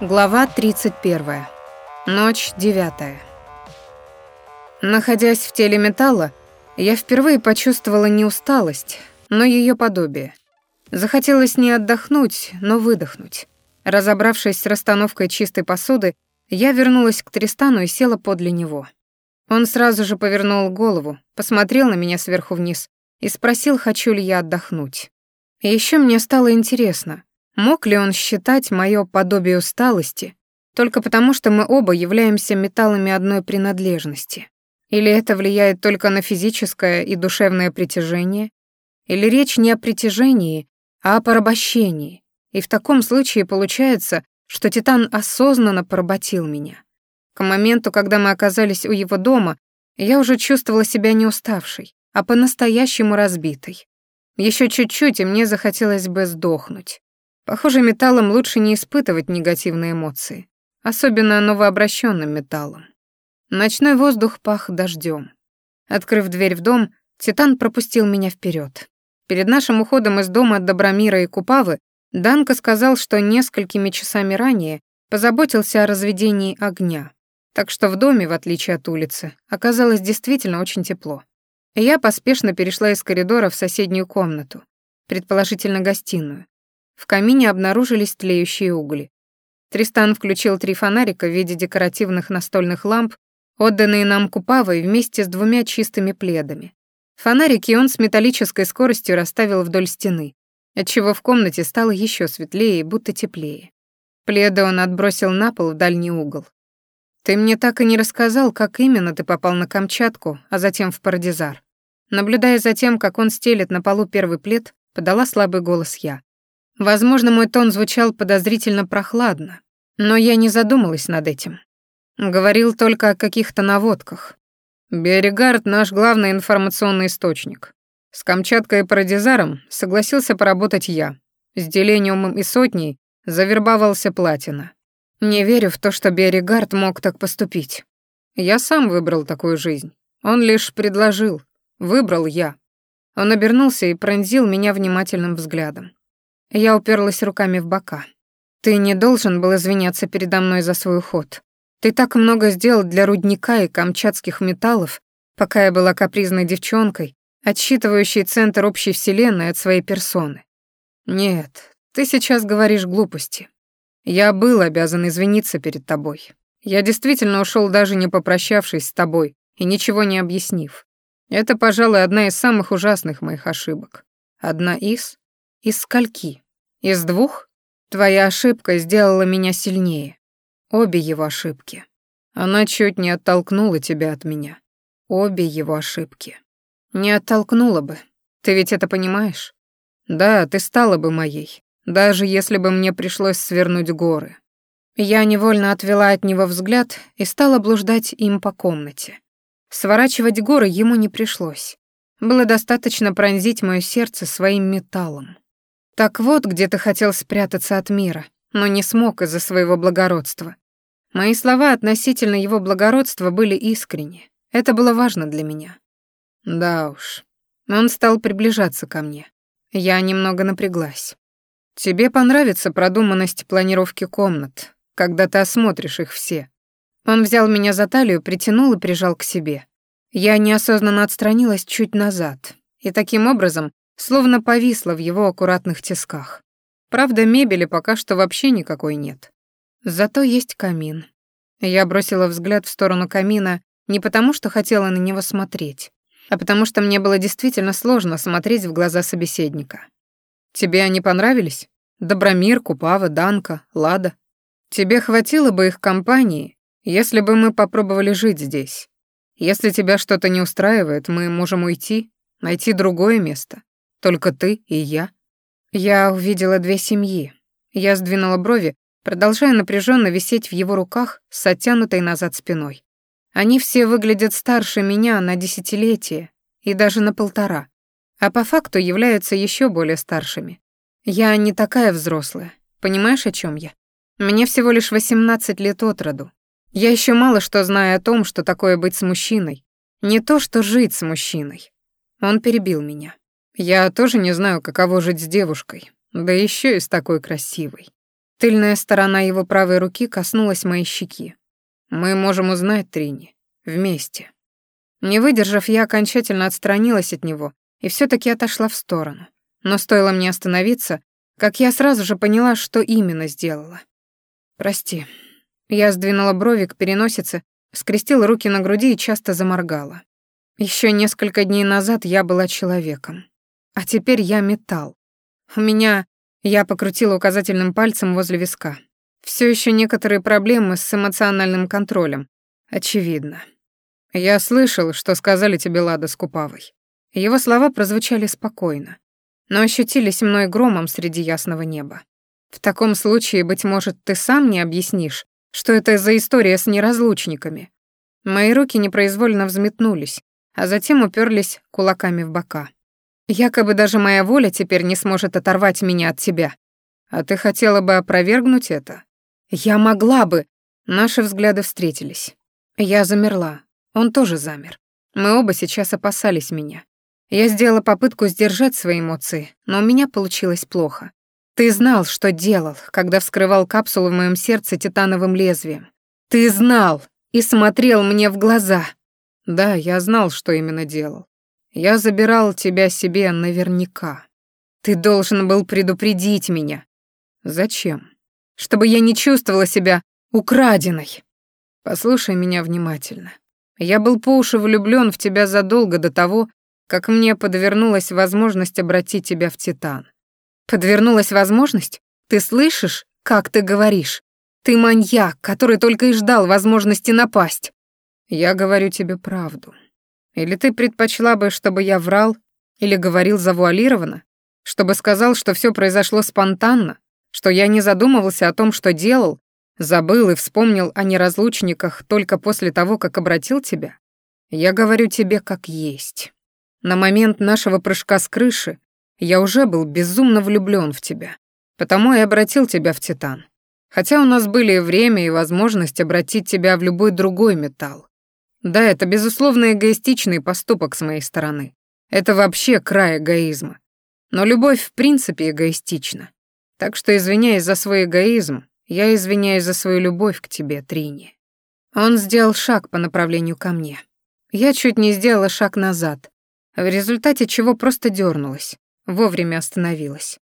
Глава 31. Ночь 9. Находясь в теле металла, я впервые почувствовала не усталость, но ее подобие. Захотелось не отдохнуть, но выдохнуть. Разобравшись с расстановкой чистой посуды, я вернулась к Тристану и села подле него. Он сразу же повернул голову, посмотрел на меня сверху вниз и спросил, хочу ли я отдохнуть. И ещё мне стало интересно, Мог ли Мог ли он считать мое подобие усталости только потому, что мы оба являемся металлами одной принадлежности? Или это влияет только на физическое и душевное притяжение? Или речь не о притяжении, а о порабощении? И в таком случае получается, что Титан осознанно поработил меня. К моменту, когда мы оказались у его дома, я уже чувствовала себя не уставшей, а по-настоящему разбитой. Еще чуть-чуть, и мне захотелось бы сдохнуть. Похоже, металлом лучше не испытывать негативные эмоции, особенно новообращенным металлом. Ночной воздух пах дождем. Открыв дверь в дом, Титан пропустил меня вперед. Перед нашим уходом из дома от Добромира и Купавы Данка сказал, что несколькими часами ранее позаботился о разведении огня. Так что в доме, в отличие от улицы, оказалось действительно очень тепло. Я поспешно перешла из коридора в соседнюю комнату, предположительно гостиную, в камине обнаружились тлеющие угли. Тристан включил три фонарика в виде декоративных настольных ламп, отданные нам Купавой вместе с двумя чистыми пледами. Фонарики он с металлической скоростью расставил вдоль стены, отчего в комнате стало еще светлее и будто теплее. Пледы он отбросил на пол в дальний угол. «Ты мне так и не рассказал, как именно ты попал на Камчатку, а затем в Парадизар». Наблюдая за тем, как он стелет на полу первый плед, подала слабый голос я. Возможно, мой тон звучал подозрительно прохладно, но я не задумалась над этим. Говорил только о каких-то наводках. Берегард — наш главный информационный источник. С Камчаткой и Парадизаром согласился поработать я. С Делениумом и Сотней завербовался Платина. Не верю в то, что Берегард мог так поступить. Я сам выбрал такую жизнь. Он лишь предложил. Выбрал я. Он обернулся и пронзил меня внимательным взглядом. Я уперлась руками в бока. «Ты не должен был извиняться передо мной за свой уход. Ты так много сделал для рудника и камчатских металлов, пока я была капризной девчонкой, отсчитывающей центр общей вселенной от своей персоны. Нет, ты сейчас говоришь глупости. Я был обязан извиниться перед тобой. Я действительно ушел даже не попрощавшись с тобой и ничего не объяснив. Это, пожалуй, одна из самых ужасных моих ошибок. Одна из? из скольки? Из двух? Твоя ошибка сделала меня сильнее. Обе его ошибки. Она чуть не оттолкнула тебя от меня. Обе его ошибки. Не оттолкнула бы. Ты ведь это понимаешь? Да, ты стала бы моей, даже если бы мне пришлось свернуть горы. Я невольно отвела от него взгляд и стала блуждать им по комнате. Сворачивать горы ему не пришлось. Было достаточно пронзить мое сердце своим металлом. Так вот, где ты хотел спрятаться от мира, но не смог из-за своего благородства. Мои слова относительно его благородства были искренни. Это было важно для меня. Да уж. Он стал приближаться ко мне. Я немного напряглась. Тебе понравится продуманность планировки комнат, когда ты осмотришь их все. Он взял меня за талию, притянул и прижал к себе. Я неосознанно отстранилась чуть назад, и таким образом словно повисла в его аккуратных тисках. Правда, мебели пока что вообще никакой нет. Зато есть камин. Я бросила взгляд в сторону камина не потому, что хотела на него смотреть, а потому что мне было действительно сложно смотреть в глаза собеседника. «Тебе они понравились? Добромир, Купава, Данка, Лада? Тебе хватило бы их компании, если бы мы попробовали жить здесь. Если тебя что-то не устраивает, мы можем уйти, найти другое место. Только ты и я. Я увидела две семьи. Я сдвинула брови, продолжая напряженно висеть в его руках с оттянутой назад спиной. Они все выглядят старше меня на десятилетие и даже на полтора, а по факту являются еще более старшими. Я не такая взрослая, понимаешь, о чем я? Мне всего лишь 18 лет от роду. Я еще мало что знаю о том, что такое быть с мужчиной. Не то, что жить с мужчиной. Он перебил меня. Я тоже не знаю, каково жить с девушкой, да еще и с такой красивой. Тыльная сторона его правой руки коснулась моей щеки. Мы можем узнать Трини. Вместе. Не выдержав, я окончательно отстранилась от него и все таки отошла в сторону. Но стоило мне остановиться, как я сразу же поняла, что именно сделала. «Прости». Я сдвинула брови к переносице, скрестила руки на груди и часто заморгала. Еще несколько дней назад я была человеком. А теперь я металл. У меня... Я покрутила указательным пальцем возле виска. Все еще некоторые проблемы с эмоциональным контролем. Очевидно. Я слышал, что сказали тебе Лада с Купавой. Его слова прозвучали спокойно, но ощутились мной громом среди ясного неба. В таком случае, быть может, ты сам не объяснишь, что это за история с неразлучниками. Мои руки непроизвольно взметнулись, а затем уперлись кулаками в бока. Якобы даже моя воля теперь не сможет оторвать меня от тебя. А ты хотела бы опровергнуть это? Я могла бы. Наши взгляды встретились. Я замерла. Он тоже замер. Мы оба сейчас опасались меня. Я сделала попытку сдержать свои эмоции, но у меня получилось плохо. Ты знал, что делал, когда вскрывал капсулу в моем сердце титановым лезвием. Ты знал и смотрел мне в глаза. Да, я знал, что именно делал. Я забирал тебя себе наверняка. Ты должен был предупредить меня. Зачем? Чтобы я не чувствовала себя украденной. Послушай меня внимательно. Я был по уши влюблён в тебя задолго до того, как мне подвернулась возможность обратить тебя в Титан. Подвернулась возможность? Ты слышишь, как ты говоришь? Ты маньяк, который только и ждал возможности напасть. Я говорю тебе правду. Или ты предпочла бы, чтобы я врал или говорил завуалированно, чтобы сказал, что все произошло спонтанно, что я не задумывался о том, что делал, забыл и вспомнил о неразлучниках только после того, как обратил тебя? Я говорю тебе как есть. На момент нашего прыжка с крыши я уже был безумно влюблен в тебя, потому и обратил тебя в Титан. Хотя у нас были и время, и возможность обратить тебя в любой другой металл. Да, это безусловно эгоистичный поступок с моей стороны. Это вообще край эгоизма. Но любовь в принципе эгоистична. Так что, извиняясь за свой эгоизм, я извиняюсь за свою любовь к тебе, Трини. Он сделал шаг по направлению ко мне. Я чуть не сделала шаг назад, в результате чего просто дернулась, вовремя остановилась.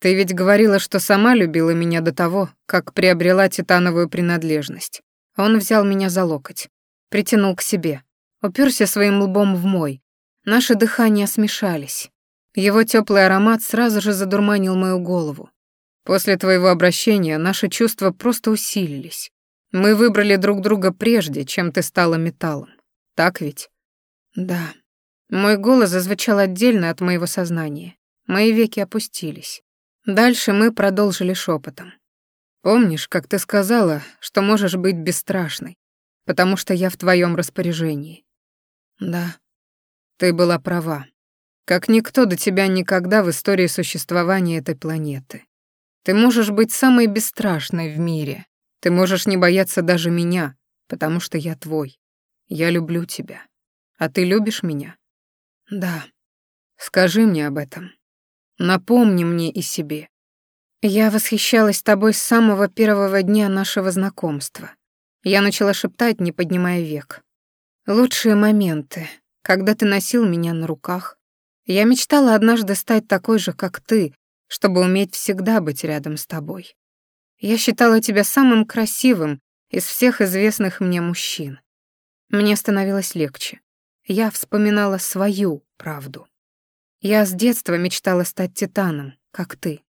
Ты ведь говорила, что сама любила меня до того, как приобрела титановую принадлежность. Он взял меня за локоть. притянул к себе, уперся своим лбом в мой. Наши дыхания смешались. Его теплый аромат сразу же задурманил мою голову. После твоего обращения наши чувства просто усилились. Мы выбрали друг друга прежде, чем ты стала металлом. Так ведь? Да. Мой голос зазвучал отдельно от моего сознания. Мои веки опустились. Дальше мы продолжили шепотом. Помнишь, как ты сказала, что можешь быть бесстрашной? потому что я в твоем распоряжении. Да. Ты была права. Как никто до тебя никогда в истории существования этой планеты. Ты можешь быть самой бесстрашной в мире. Ты можешь не бояться даже меня, потому что я твой. Я люблю тебя. А ты любишь меня? Да. Скажи мне об этом. Напомни мне и себе. Я восхищалась тобой с самого первого дня нашего знакомства. Я начала шептать, не поднимая век. «Лучшие моменты, когда ты носил меня на руках. Я мечтала однажды стать такой же, как ты, чтобы уметь всегда быть рядом с тобой. Я считала тебя самым красивым из всех известных мне мужчин. Мне становилось легче. Я вспоминала свою правду. Я с детства мечтала стать титаном, как ты.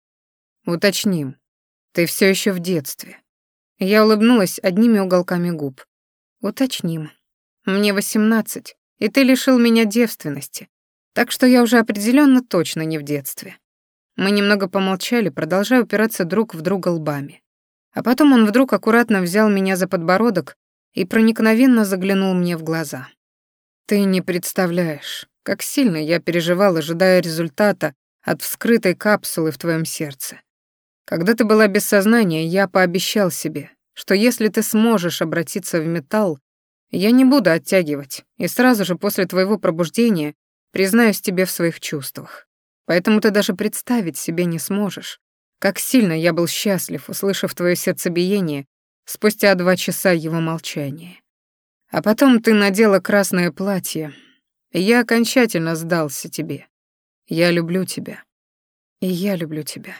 Уточним, ты все еще в детстве. Я улыбнулась одними уголками губ. «Уточним. Мне восемнадцать, и ты лишил меня девственности, так что я уже определенно точно не в детстве». Мы немного помолчали, продолжая упираться друг в друга лбами. А потом он вдруг аккуратно взял меня за подбородок и проникновенно заглянул мне в глаза. «Ты не представляешь, как сильно я переживал, ожидая результата от вскрытой капсулы в твоем сердце. Когда ты была без сознания, я пообещал себе, что если ты сможешь обратиться в металл, я не буду оттягивать, и сразу же после твоего пробуждения признаюсь тебе в своих чувствах. Поэтому ты даже представить себе не сможешь, как сильно я был счастлив, услышав твое сердцебиение спустя два часа его молчания. А потом ты надела красное платье, и я окончательно сдался тебе. Я люблю тебя. И я люблю тебя.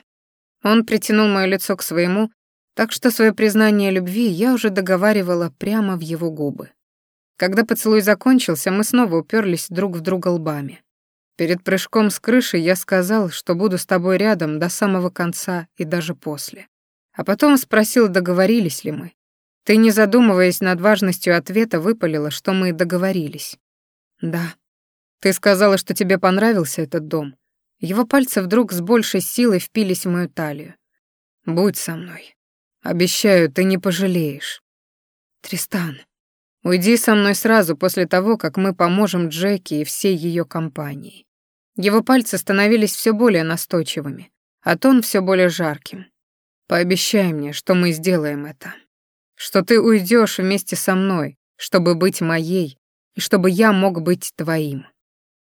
Он притянул мое лицо к своему, так что свое признание любви я уже договаривала прямо в его губы. Когда поцелуй закончился, мы снова уперлись друг в друга лбами. Перед прыжком с крыши я сказал, что буду с тобой рядом до самого конца и даже после. А потом спросил, договорились ли мы. Ты, не задумываясь над важностью ответа, выпалила, что мы договорились. Да. Ты сказала, что тебе понравился этот дом, его пальцы вдруг с большей силой впились в мою талию. «Будь со мной. Обещаю, ты не пожалеешь». «Тристан, уйди со мной сразу после того, как мы поможем Джеки и всей ее компании». Его пальцы становились все более настойчивыми, а тон все более жарким. «Пообещай мне, что мы сделаем это. Что ты уйдешь вместе со мной, чтобы быть моей и чтобы я мог быть твоим».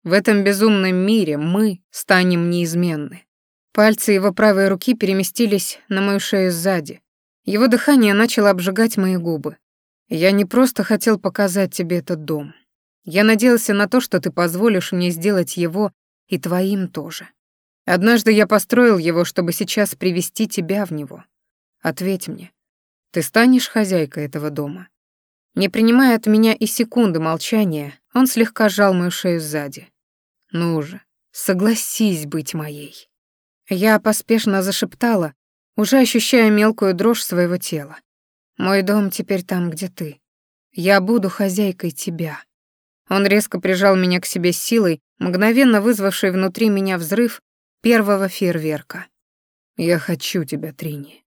В этом безумном мире мы станем неизменны. Пальцы его правой руки переместились на мою шею сзади. Его дыхание начало обжигать мои губы. Я не просто хотел показать тебе этот дом. Я надеялся на то, что ты позволишь мне сделать его и твоим тоже. Однажды я построил его, чтобы сейчас привести тебя в него. Ответь мне, ты станешь хозяйкой этого дома?» Не принимая от меня и секунды молчания, он слегка сжал мою шею сзади. Ну же, согласись быть моей. Я поспешно зашептала, уже ощущая мелкую дрожь своего тела. Мой дом теперь там, где ты. Я буду хозяйкой тебя. Он резко прижал меня к себе силой, мгновенно вызвавшей внутри меня взрыв первого фейерверка. Я хочу тебя, Трини.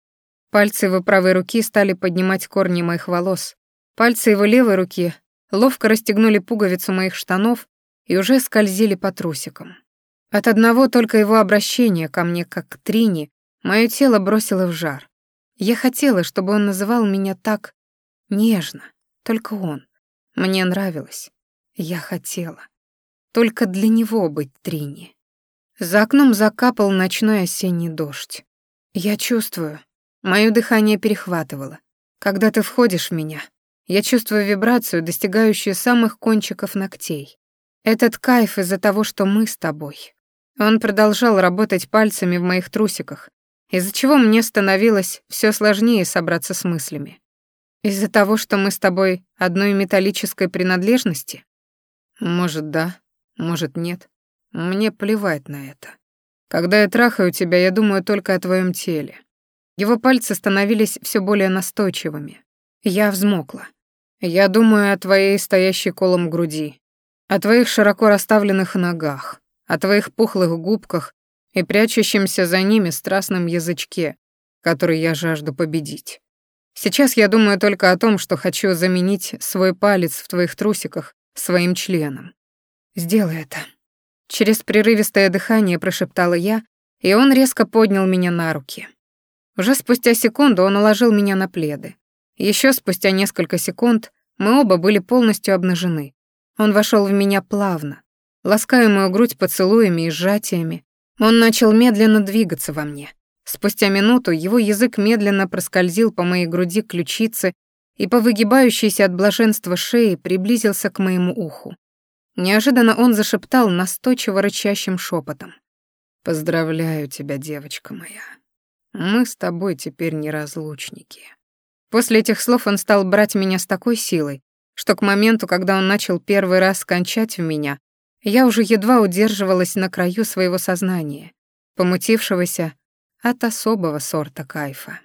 Пальцы его правой руки стали поднимать корни моих волос. Пальцы его левой руки ловко расстегнули пуговицу моих штанов и уже скользили по трусикам. От одного только его обращения ко мне как к Трине мое тело бросило в жар. Я хотела, чтобы он называл меня так нежно, только он. Мне нравилось. Я хотела. Только для него быть Трине. За окном закапал ночной осенний дождь. Я чувствую. Мое дыхание перехватывало. Когда ты входишь в меня, я чувствую вибрацию, достигающую самых кончиков ногтей. Этот кайф из-за того, что мы с тобой. Он продолжал работать пальцами в моих трусиках, из-за чего мне становилось все сложнее собраться с мыслями. Из-за того, что мы с тобой одной металлической принадлежности? Может, да, может, нет. Мне плевать на это. Когда я трахаю тебя, я думаю только о твоем теле. Его пальцы становились все более настойчивыми. Я взмокла. Я думаю о твоей стоящей колом груди, о твоих широко расставленных ногах, о твоих пухлых губках и прячущемся за ними страстном язычке, который я жажду победить. Сейчас я думаю только о том, что хочу заменить свой палец в твоих трусиках своим членом. Сделай это. Через прерывистое дыхание прошептала я, и он резко поднял меня на руки. Уже спустя секунду он уложил меня на пледы. Еще спустя несколько секунд мы оба были полностью обнажены. Он вошел в меня плавно, лаская мою грудь поцелуями и сжатиями. Он начал медленно двигаться во мне. Спустя минуту его язык медленно проскользил по моей груди к ключице и по выгибающейся от блаженства шеи приблизился к моему уху. Неожиданно он зашептал настойчиво рычащим шепотом. «Поздравляю тебя, девочка моя. Мы с тобой теперь неразлучники». После этих слов он стал брать меня с такой силой, что к моменту, когда он начал первый раз кончать в меня, я уже едва удерживалась на краю своего сознания, помутившегося от особого сорта кайфа.